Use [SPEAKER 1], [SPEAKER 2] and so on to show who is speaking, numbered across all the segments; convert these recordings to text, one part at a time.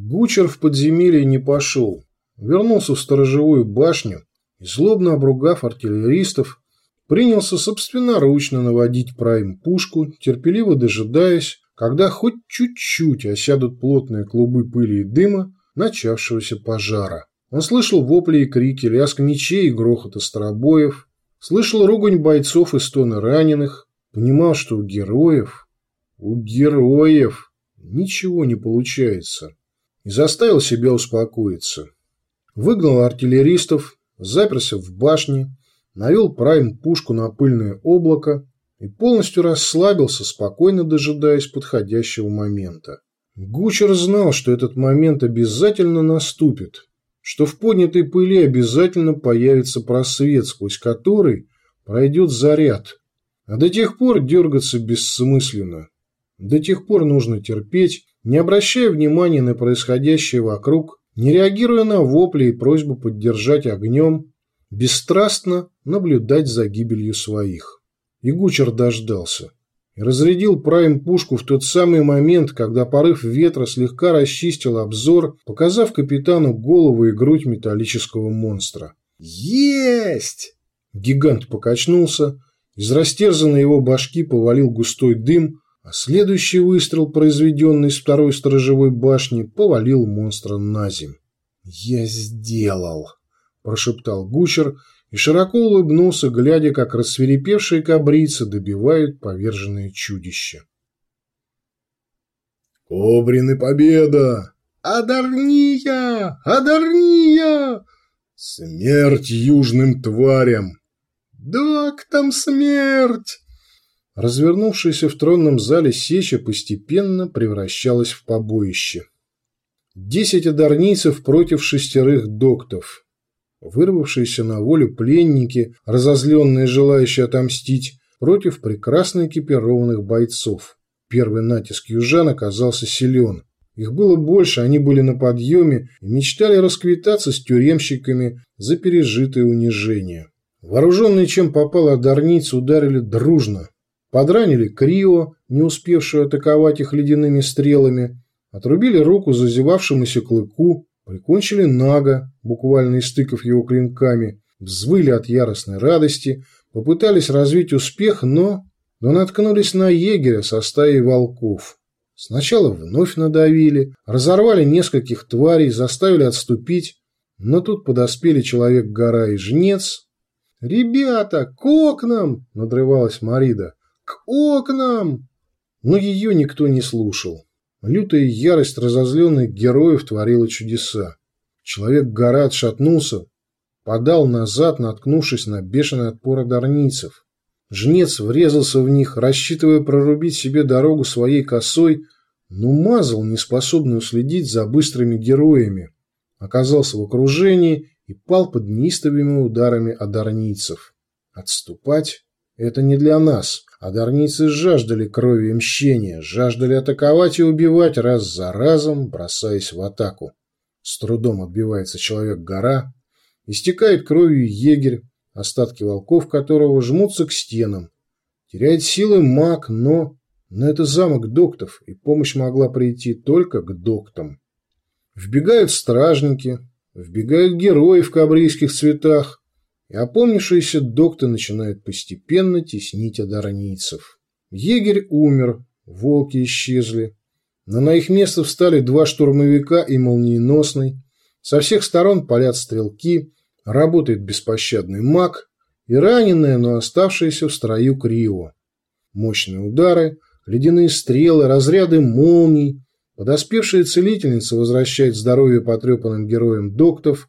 [SPEAKER 1] Гучер в подземелье не пошел. Вернулся в сторожевую башню и, злобно обругав артиллеристов, принялся собственноручно наводить прайм-пушку, терпеливо дожидаясь, когда хоть чуть-чуть осядут плотные клубы пыли и дыма начавшегося пожара. Он слышал вопли и крики, лязг мечей и грохот остробоев, слышал ругань бойцов и стоны раненых, понимал, что у героев, у героев ничего не получается, и заставил себя успокоиться. Выгнал артиллеристов, заперся в башне, навел прайм-пушку на пыльное облако и полностью расслабился, спокойно дожидаясь подходящего момента. Гучер знал, что этот момент обязательно наступит, что в поднятой пыли обязательно появится просвет, сквозь который пройдет заряд. А до тех пор дергаться бессмысленно. До тех пор нужно терпеть, не обращая внимания на происходящее вокруг, не реагируя на вопли и просьбу поддержать огнем, бесстрастно наблюдать за гибелью своих. И Гучер дождался и разрядил прайм-пушку в тот самый момент, когда порыв ветра слегка расчистил обзор, показав капитану голову и грудь металлического монстра. «Есть!» Гигант покачнулся, из растерзанной его башки повалил густой дым, а следующий выстрел, произведенный с второй сторожевой башни, повалил монстра на земь. «Я сделал!» – прошептал Гучер и широко улыбнулся, глядя, как рассверепевшие кабрицы добивают поверженные чудища.
[SPEAKER 2] «Кобрин победа! Адарния! Адарния! Смерть южным тварям! Док там смерть!»
[SPEAKER 1] Развернувшаяся в тронном зале сеча постепенно превращалась в побоище. Десять одарнийцев против шестерых доктов. Вырвавшиеся на волю пленники, разозленные желающие отомстить, против прекрасно экипированных бойцов. Первый натиск южан оказался силен. Их было больше, они были на подъеме и мечтали расквитаться с тюремщиками за пережитое унижение. Вооруженные чем попало одарницы ударили дружно. Подранили Крио, не успевшую атаковать их ледяными стрелами, отрубили руку зазевавшемуся клыку, Прикончили Нага, буквально истыкав его клинками, взвыли от яростной радости, попытались развить успех, но... но наткнулись на егеря со стаей волков. Сначала вновь надавили, разорвали нескольких тварей, заставили отступить, но тут подоспели Человек-гора и Жнец. «Ребята, к окнам!» – надрывалась Марида. «К окнам!» Но ее никто не слушал. Лютая ярость разозленных героев творила чудеса. Человек-гора отшатнулся, подал назад, наткнувшись на бешеный отпор одарнийцев. Жнец врезался в них, рассчитывая прорубить себе дорогу своей косой, но мазал, неспособный уследить за быстрыми героями. Оказался в окружении и пал под неистовыми ударами одарнийцев. Отступать – это не для нас. Одарницы жаждали крови и мщения, жаждали атаковать и убивать раз за разом, бросаясь в атаку. С трудом отбивается человек-гора, истекает кровью егерь, остатки волков которого жмутся к стенам. Теряет силы маг, но... Но это замок доктов, и помощь могла прийти только к доктам. Вбегают стражники, вбегают герои в кабрийских цветах, и опомнившийся доктор начинает постепенно теснить одарнийцев. Егерь умер, волки исчезли, но на их место встали два штурмовика и молниеносный. Со всех сторон палят стрелки, работает беспощадный маг и раненая, но оставшаяся в строю Крио. Мощные удары, ледяные стрелы, разряды молний, подоспевшая целительница возвращает здоровье потрепанным героям доктов,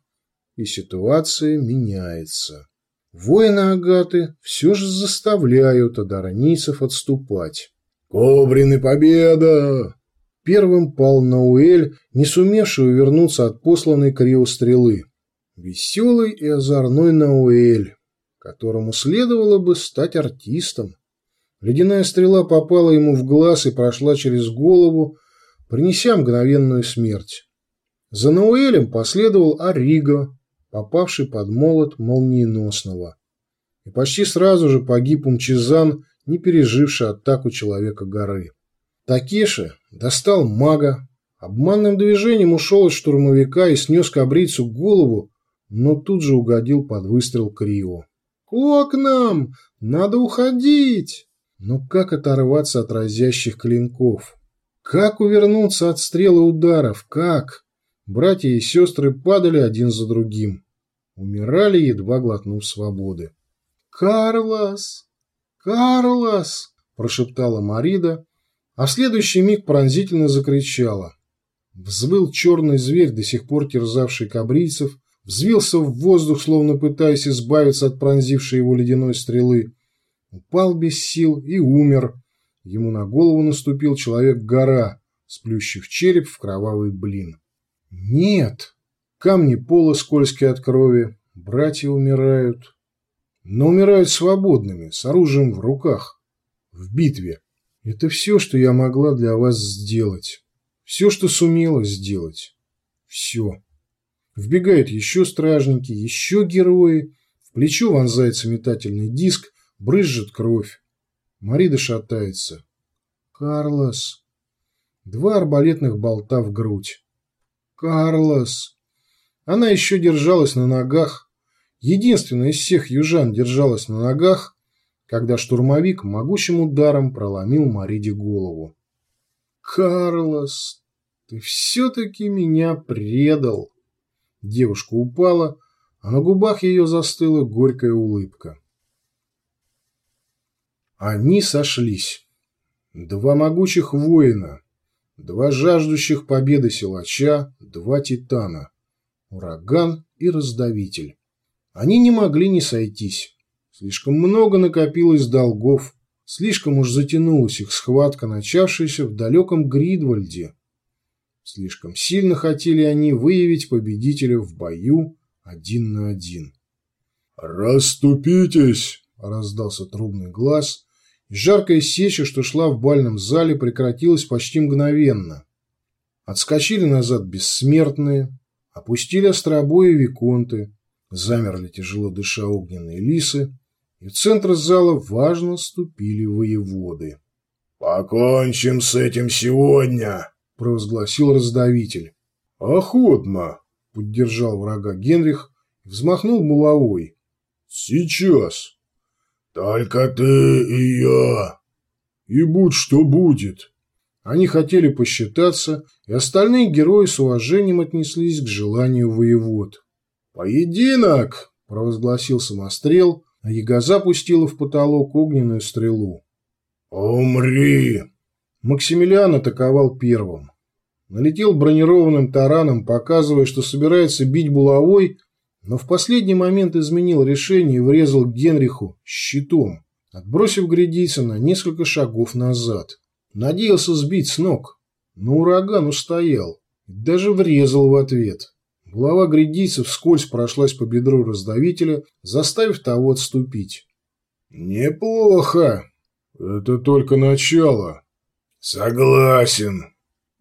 [SPEAKER 1] и ситуация меняется. Воины Агаты все же заставляют адаронийцев отступать.
[SPEAKER 2] «Кобрин победа!»
[SPEAKER 1] Первым пал Науэль, не сумевший увернуться от посланной Крио стрелы. Веселый и озорной Науэль, которому следовало бы стать артистом. Ледяная стрела попала ему в глаз и прошла через голову, принеся мгновенную смерть. За Науэлем последовал Ариго, попавший под молот молниеносного. И почти сразу же погиб Умчизан, не переживший атаку Человека-горы. Такеши достал мага, Обманным движением ушел от штурмовика и снес кабрицу голову, но тут же угодил под выстрел Крио. «К окнам! Надо уходить!» Но как оторваться от разящих клинков? Как увернуться от стрел и ударов? Как? Братья и сестры падали один за другим. Умирали, едва глотнув свободы. «Карлос! Карлос!» – прошептала Марида, а в следующий миг пронзительно закричала. Взвыл черный зверь, до сих пор терзавший кабрийцев, взвился в воздух, словно пытаясь избавиться от пронзившей его ледяной стрелы, упал без сил и умер. Ему на голову наступил человек-гора, сплющив череп в кровавый блин. Нет! Камни пола скользкие от крови, братья умирают. Но умирают свободными, с оружием в руках, в битве. Это все, что я могла для вас сделать. Все, что сумела сделать. Все. Вбегают еще стражники, еще герои. В плечо вонзается метательный диск, брызжет кровь. Марида шатается. «Карлос!» Два арбалетных болта в грудь. «Карлос!» Она еще держалась на ногах. Единственная из всех южан держалась на ногах, когда штурмовик могучим ударом проломил Мариде голову. «Карлос, ты все-таки меня предал!» Девушка упала, а на губах ее застыла горькая улыбка. Они сошлись. Два могучих воина, два жаждущих победы силача, два титана, ураган и раздавитель. Они не могли не сойтись. Слишком много накопилось долгов, слишком уж затянулась их схватка, начавшаяся в далеком Гридвальде. Слишком сильно хотели они выявить победителя в бою один на один.
[SPEAKER 2] «Раступитесь!»
[SPEAKER 1] – раздался трубный глаз, жаркая сеча, что шла в бальном зале, прекратилась почти мгновенно. Отскочили назад бессмертные, опустили остробои виконты, замерли тяжело дыша огненные лисы, и в центр зала важно ступили воеводы.
[SPEAKER 2] «Покончим с этим сегодня!» – провозгласил раздавитель.
[SPEAKER 1] «Охотно!» – поддержал врага Генрих и взмахнул булавой.
[SPEAKER 2] «Сейчас!» «Только ты и я!»
[SPEAKER 1] «И будь что будет!» Они хотели посчитаться, и остальные герои с уважением отнеслись к желанию воевод. «Поединок!» – провозгласил самострел, а яга запустила в потолок огненную стрелу.
[SPEAKER 2] «Умри!»
[SPEAKER 1] Максимилиан атаковал первым. Налетел бронированным тараном, показывая, что собирается бить булавой, но в последний момент изменил решение и врезал Генриху щитом, отбросив грядийца на несколько шагов назад. Надеялся сбить с ног, но ураган устоял и даже врезал в ответ. Голова грядийца вскользь прошлась по бедру раздавителя, заставив того отступить.
[SPEAKER 2] «Неплохо. Это только начало». «Согласен».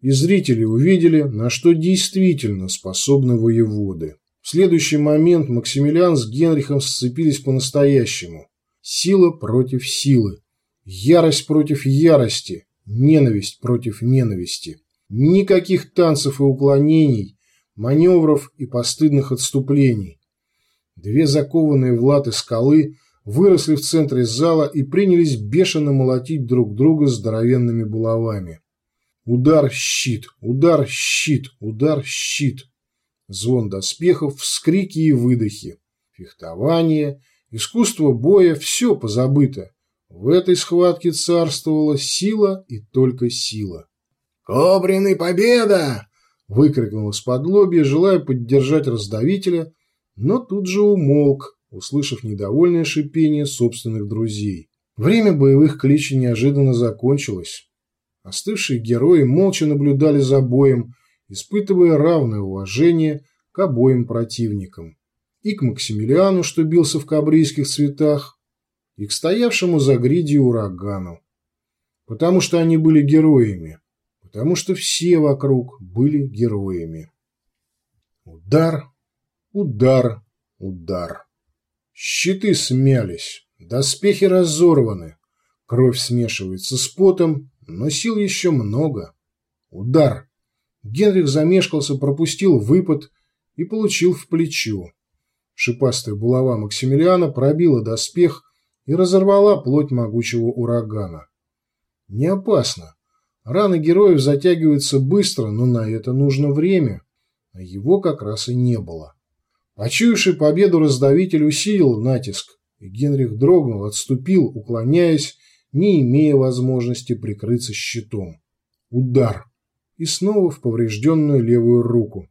[SPEAKER 1] И зрители увидели, на что действительно способны воеводы. Следующий момент Максимилиан с Генрихом сцепились по-настоящему. Сила против силы. Ярость против ярости. Ненависть против ненависти. Никаких танцев и уклонений, маневров и постыдных отступлений. Две закованные в латы скалы выросли в центре зала и принялись бешено молотить друг друга здоровенными булавами. Удар – щит, удар – щит, удар – щит. Звон доспехов, вскрики и выдохи. Фехтование, искусство боя – все позабыто. В этой схватке царствовала сила и только сила.
[SPEAKER 2] «Кобрины победа!» – выкрикнул из-под лобья, желая поддержать раздавителя, но тут же умолк, услышав недовольное шипение собственных друзей. Время боевых кличей неожиданно закончилось. Остывшие герои молча наблюдали за боем, испытывая равное уважение к обоим противникам. И к Максимилиану, что бился в кабрийских цветах, и к стоявшему за гридью урагану. Потому что они были героями. Потому что все вокруг были героями. Удар, удар, удар. Щиты смялись, доспехи разорваны, кровь смешивается с потом, но сил еще много. Удар.
[SPEAKER 1] Генрих замешкался, пропустил выпад и получил в плечо. Шипастая булава Максимилиана пробила доспех и разорвала плоть могучего урагана. Не опасно. Раны героев затягиваются быстро, но на это нужно время, а его как раз и не было. Почуявший победу раздавитель усилил натиск, и Генрих дрогнул, отступил, уклоняясь, не имея возможности прикрыться щитом. Удар. И снова в поврежденную левую руку.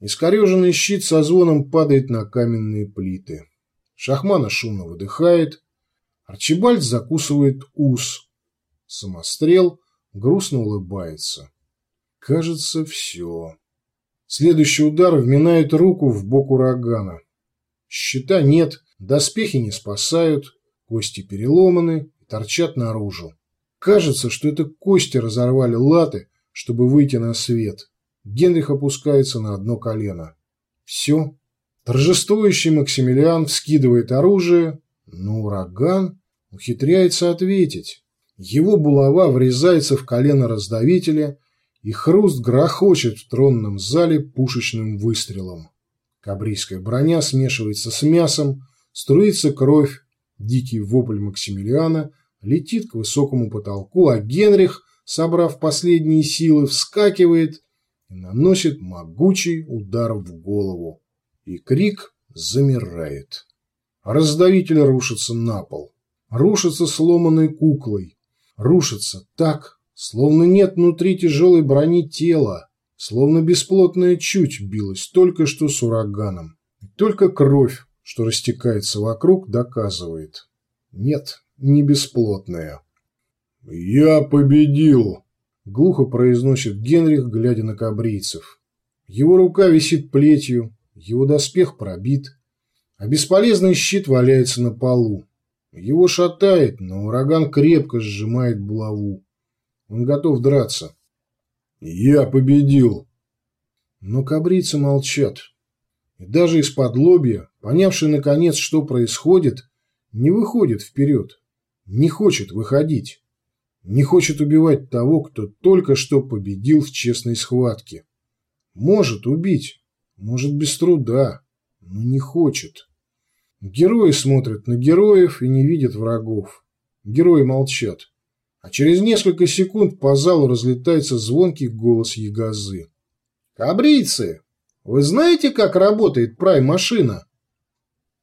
[SPEAKER 1] Искореженный щит со звоном падает на каменные плиты. Шахмана шумно выдыхает. Арчибальд закусывает ус. Самострел грустно улыбается. Кажется, все. Следующий удар вминает руку в бок урагана. Щита нет, доспехи не спасают, кости переломаны и торчат наружу. Кажется, что это кости разорвали латы, чтобы выйти на свет. Генрих опускается на одно колено. Все. Торжествующий Максимилиан вскидывает оружие, но ураган ухитряется ответить. Его булава врезается в колено раздавителя, и хруст грохочет в тронном зале пушечным выстрелом. Кабрийская броня смешивается с мясом, струится кровь, дикий вопль Максимилиана летит к высокому потолку, а Генрих, собрав последние силы, вскакивает и наносит могучий удар в голову. И крик замирает. Раздавитель рушится на пол. Рушится сломанной куклой. Рушится так, словно нет внутри тяжелой брони тела, словно бесплотная чуть билась только что с ураганом. И только кровь, что растекается вокруг, доказывает. Нет, не бесплотная. «Я победил!» Глухо произносит Генрих, глядя на кабрийцев. Его рука висит плетью, его доспех пробит, а бесполезный щит валяется на полу. Его шатает, но ураган крепко сжимает булаву. Он готов драться. «Я победил!» Но кабрийцы молчат. И даже из-под лобья, понявший наконец, что происходит, не выходит вперед, не хочет выходить не хочет убивать того, кто только что победил в честной схватке. Может убить, может без труда, но не хочет. Герои смотрят на героев и не видят врагов. Герои молчат. А через несколько секунд по залу разлетается звонкий голос Ягозы. «Кабрийцы, вы знаете, как работает прай-машина?»